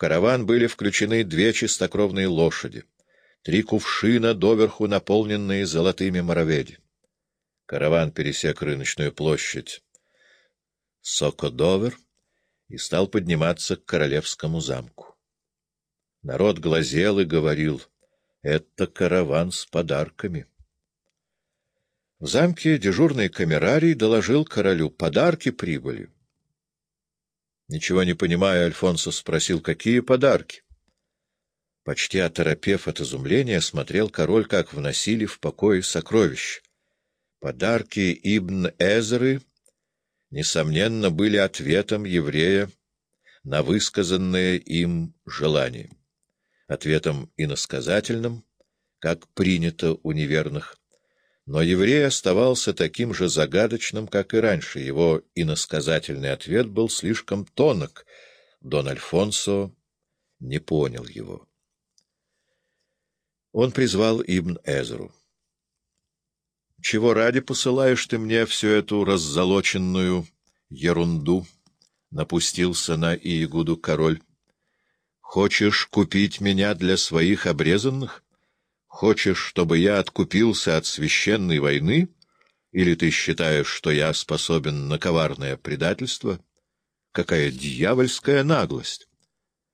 караван были включены две чистокровные лошади, три кувшина, доверху наполненные золотыми мороведи. Караван пересек рыночную площадь Сокодовер и стал подниматься к королевскому замку. Народ глазел и говорил, это караван с подарками. В замке дежурный камерарий доложил королю, подарки прибыли. Ничего не понимая, Альфонсо спросил, какие подарки. Почти оторопев от изумления, смотрел король, как вносили в покое сокровища. Подарки Ибн Эзры, несомненно, были ответом еврея на высказанное им желание. Ответом иносказательным, как принято у неверных, но еврей оставался таким же загадочным, как и раньше. Его иносказательный ответ был слишком тонок. Дон Альфонсо не понял его. Он призвал Ибн Эзру. — Чего ради посылаешь ты мне всю эту раззолоченную ерунду? — напустился на Иегуду король. — Хочешь купить меня для своих обрезанных? — Хочешь, чтобы я откупился от священной войны? Или ты считаешь, что я способен на коварное предательство? Какая дьявольская наглость!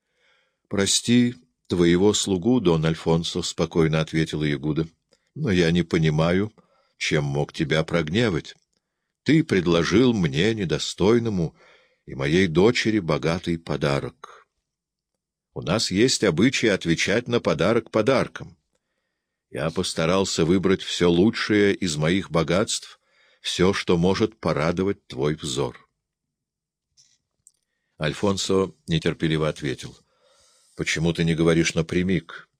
— Прости твоего слугу, Дон Альфонсо, — спокойно ответила Ягуда, — но я не понимаю, чем мог тебя прогневать. Ты предложил мне, недостойному, и моей дочери богатый подарок. У нас есть обычай отвечать на подарок подарком. Я постарался выбрать все лучшее из моих богатств, все, что может порадовать твой взор. Альфонсо нетерпеливо ответил. — Почему ты не говоришь напрямик?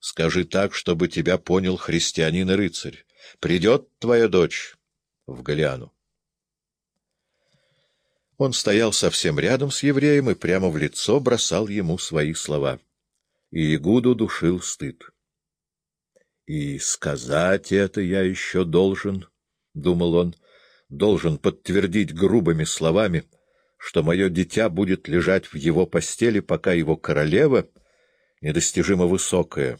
Скажи так, чтобы тебя понял христианин и рыцарь. Придет твоя дочь в Галиану. Он стоял совсем рядом с евреем и прямо в лицо бросал ему свои слова. И Игуду душил стыд. И сказать это я еще должен, — думал он, — должен подтвердить грубыми словами, что мое дитя будет лежать в его постели, пока его королева, недостижимо высокая,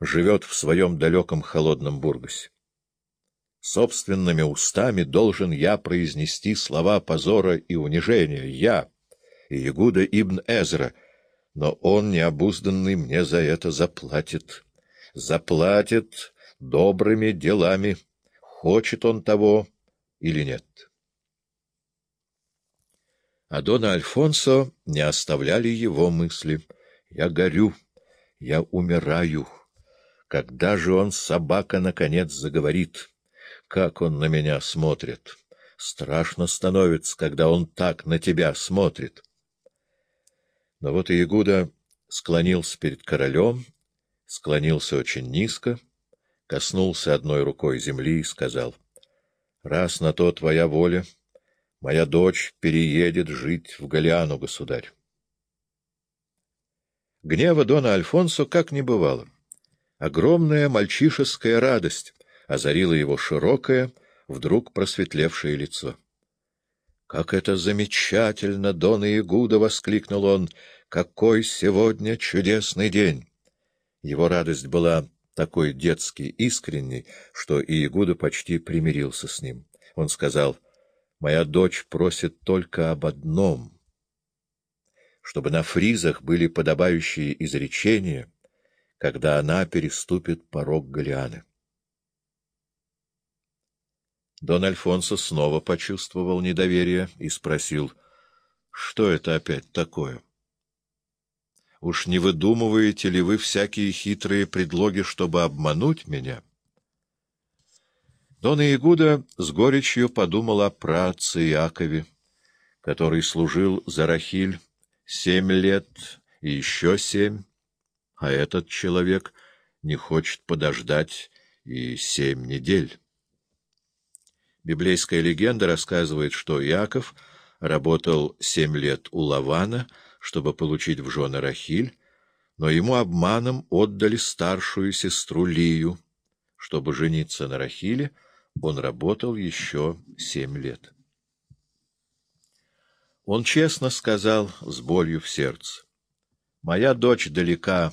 живет в своем далеком холодном Бургасе. Собственными устами должен я произнести слова позора и унижения, я, Ягуда ибн Эзра, но он, необузданный, мне за это заплатит заплатит добрыми делами, хочет он того или нет. А Дона Альфонсо не оставляли его мысли. «Я горю, я умираю. Когда же он, собака, наконец заговорит? Как он на меня смотрит? Страшно становится, когда он так на тебя смотрит». Но вот и Ягуда склонился перед королем склонился очень низко, коснулся одной рукой земли и сказал, — Раз на то твоя воля, моя дочь переедет жить в Галиану, государь. Гнева Дона Альфонсо как не бывало. Огромная мальчишеская радость озарила его широкое, вдруг просветлевшее лицо. — Как это замечательно, Дон Иегуда! — воскликнул он. — Какой сегодня чудесный день! Его радость была такой детски искренней, что Иегуда почти примирился с ним. Он сказал, «Моя дочь просит только об одном, чтобы на фризах были подобающие изречения, когда она переступит порог Голианы». Дон Альфонсо снова почувствовал недоверие и спросил, «Что это опять такое?» Уж не выдумываете ли вы всякие хитрые предлоги, чтобы обмануть меня? Дон Иегуда с горечью подумал о праце Иакове, который служил за Рахиль семь лет и еще семь, а этот человек не хочет подождать и семь недель. Библейская легенда рассказывает, что Иаков работал семь лет у Лавана — чтобы получить в жены Рахиль, но ему обманом отдали старшую сестру Лию. Чтобы жениться на Рахиле, он работал еще семь лет. Он честно сказал с болью в сердце. Моя дочь далека